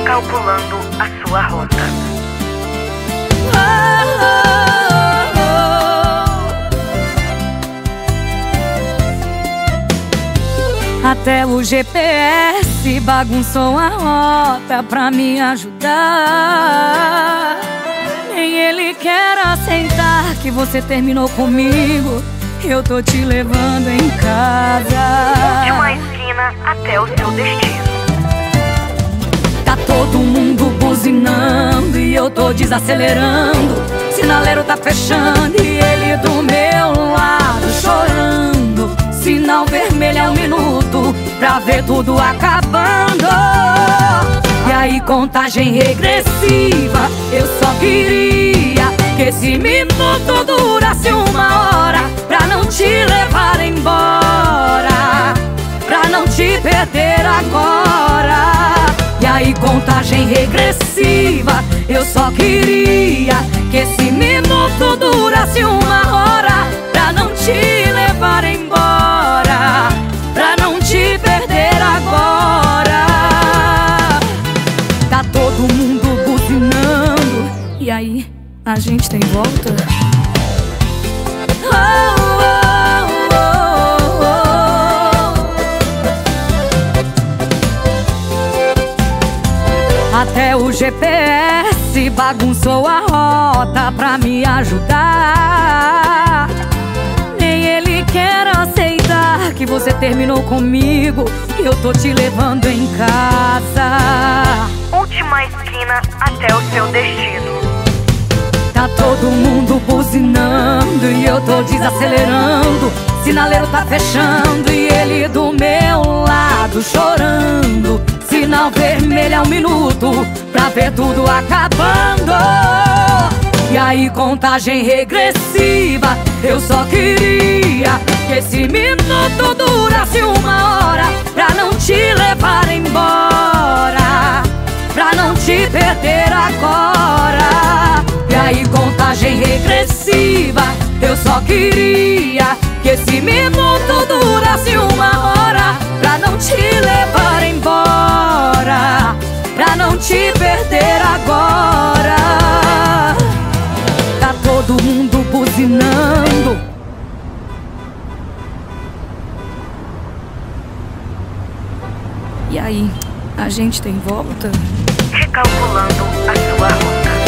Recalculando a sua rota. Até o GPS bagunçou a rota pra me ajudar. Nem ele quer aceitar que você terminou comigo. Eu tô te levando em casa. De uma esquina até o seu destino. Todo mundo buzinando e eu tô desacelerando. Sinaleiro tá fechando e ele do meu lado chorando. Sinal vermelho é um minuto pra ver tudo acabando. E aí, contagem regressiva. Eu Contagem regressiva. Eu só queria que esse minuto durasse uma hora pra não te levar embora. Pra não te perder agora. Tá todo mundo buzinando. E aí, a gente tem volta? Oh, Até o GPS bagunçou a rota pra me ajudar. Nem ele quer aceitar que você terminou comigo. E eu tô te levando em casa. Última esquina até o seu destino. Tá todo mundo buzinando e eu tô desacelerando. Sinaleiro tá fechando e ele do meu lado chorando. É um minuto pra ver tudo acabando. E aí, contagem regressiva. Eu só queria que esse minuto durasse uma hora pra não te levar embora. Pra não te perder agora. E aí, contagem regressiva. E aí, a gente tem volta? Recalculando a sua rota.